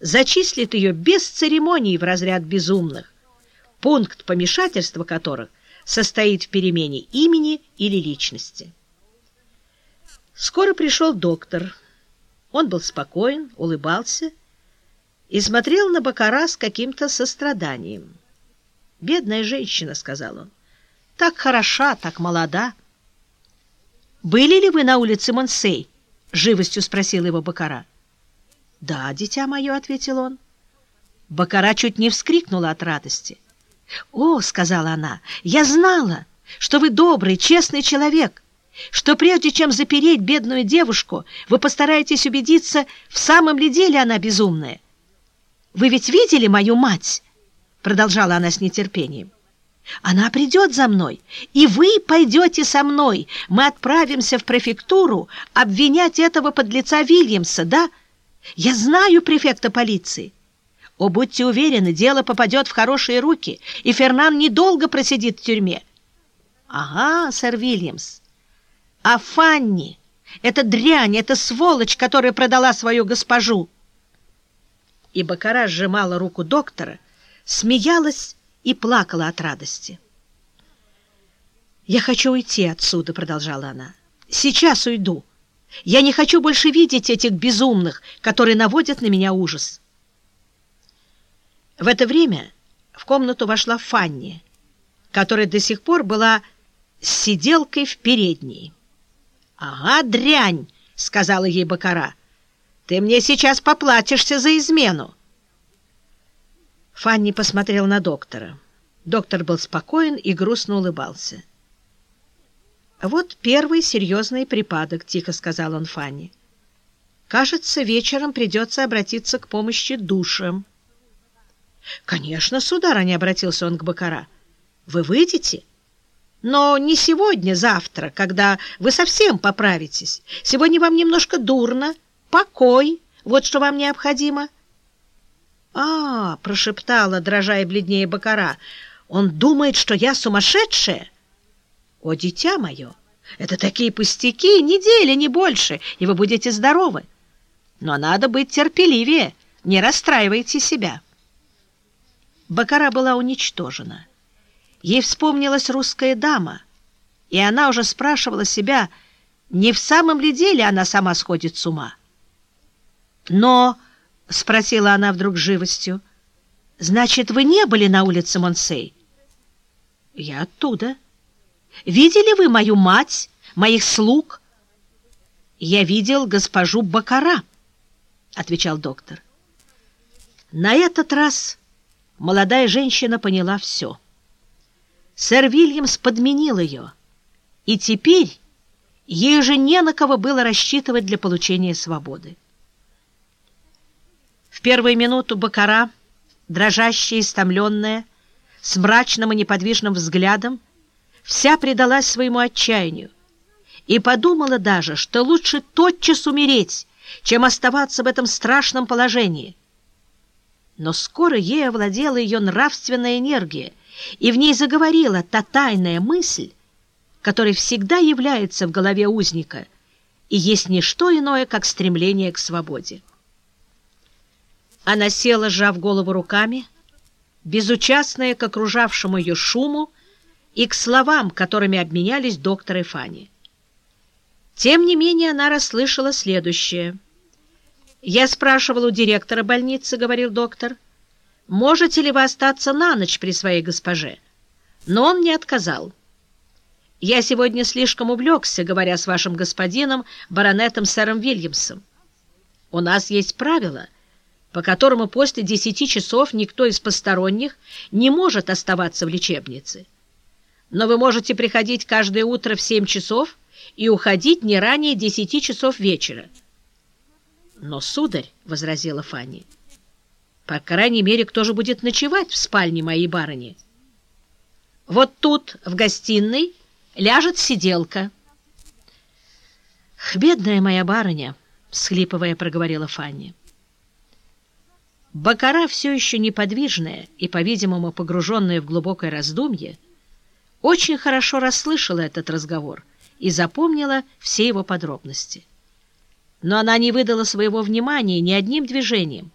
зачислит ее без церемоний в разряд безумных, пункт помешательства которых состоит в перемене имени или личности. Скоро пришел доктор. Он был спокоен, улыбался и смотрел на Бакара с каким-то состраданием. «Бедная женщина», — сказал он, — «так хороша, так молода». «Были ли вы на улице Монсей?» — живостью спросил его Бакара. «Да, дитя мое», — ответил он. Бакара чуть не вскрикнула от радости. «О», — сказала она, — «я знала, что вы добрый, честный человек, что прежде чем запереть бедную девушку, вы постараетесь убедиться, в самом ли деле она безумная. Вы ведь видели мою мать?» — продолжала она с нетерпением. Она придет за мной, и вы пойдете со мной. Мы отправимся в префектуру обвинять этого подлеца Вильямса, да? Я знаю префекта полиции. О, будьте уверены, дело попадет в хорошие руки, и Фернан недолго просидит в тюрьме. Ага, сэр Вильямс. А Фанни, эта дрянь, эта сволочь, которая продала свою госпожу. И Бакара сжимала руку доктора, смеялась и плакала от радости. «Я хочу уйти отсюда», — продолжала она. «Сейчас уйду. Я не хочу больше видеть этих безумных, которые наводят на меня ужас». В это время в комнату вошла Фанни, которая до сих пор была сиделкой в передней. «Ага, дрянь!» — сказала ей Бакара. «Ты мне сейчас поплатишься за измену!» Фанни посмотрел на доктора. Доктор был спокоен и грустно улыбался. «Вот первый серьезный припадок», — тихо сказал он Фанни. «Кажется, вечером придется обратиться к помощи душам». «Конечно, сударыня», — обратился он к Бакара. «Вы выйдете?» «Но не сегодня, завтра, когда вы совсем поправитесь. Сегодня вам немножко дурно. Покой. Вот что вам необходимо». «А, — прошептала, дрожа и бледнее Бакара, — он думает, что я сумасшедшая?» «О, дитя мое, это такие пустяки, недели, не больше, и вы будете здоровы. Но надо быть терпеливее, не расстраивайте себя». Бакара была уничтожена. Ей вспомнилась русская дама, и она уже спрашивала себя, не в самом ли деле она сама сходит с ума. Но... — спросила она вдруг живостью. — Значит, вы не были на улице Монсей? — Я оттуда. — Видели вы мою мать, моих слуг? — Я видел госпожу Бакара, — отвечал доктор. На этот раз молодая женщина поняла все. Сэр Вильямс подменил ее, и теперь ей уже не на кого было рассчитывать для получения свободы. В первую минуту Бакара, дрожащая и стомленная, с мрачным и неподвижным взглядом, вся предалась своему отчаянию и подумала даже, что лучше тотчас умереть, чем оставаться в этом страшном положении. Но скоро ей овладела ее нравственная энергия, и в ней заговорила та тайная мысль, которая всегда является в голове узника и есть не что иное, как стремление к свободе. Она села, сжав голову руками, безучастная к окружавшему ее шуму и к словам, которыми обменялись доктор и Фанни. Тем не менее она расслышала следующее. «Я спрашивал у директора больницы, — говорил доктор, — можете ли вы остаться на ночь при своей госпоже? Но он не отказал. Я сегодня слишком увлекся, говоря с вашим господином, баронетом сэром Вильямсом. У нас есть правило — по которому после десяти часов никто из посторонних не может оставаться в лечебнице. Но вы можете приходить каждое утро в семь часов и уходить не ранее десяти часов вечера. «Но, сударь», — возразила Фанни, — «по крайней мере, кто же будет ночевать в спальне моей барыни?» «Вот тут, в гостиной, ляжет сиделка». «Бедная моя барыня», — всхлипывая, проговорила Фанни. Бакара, все еще неподвижная и, по-видимому, погруженная в глубокое раздумье, очень хорошо расслышала этот разговор и запомнила все его подробности. Но она не выдала своего внимания ни одним движением,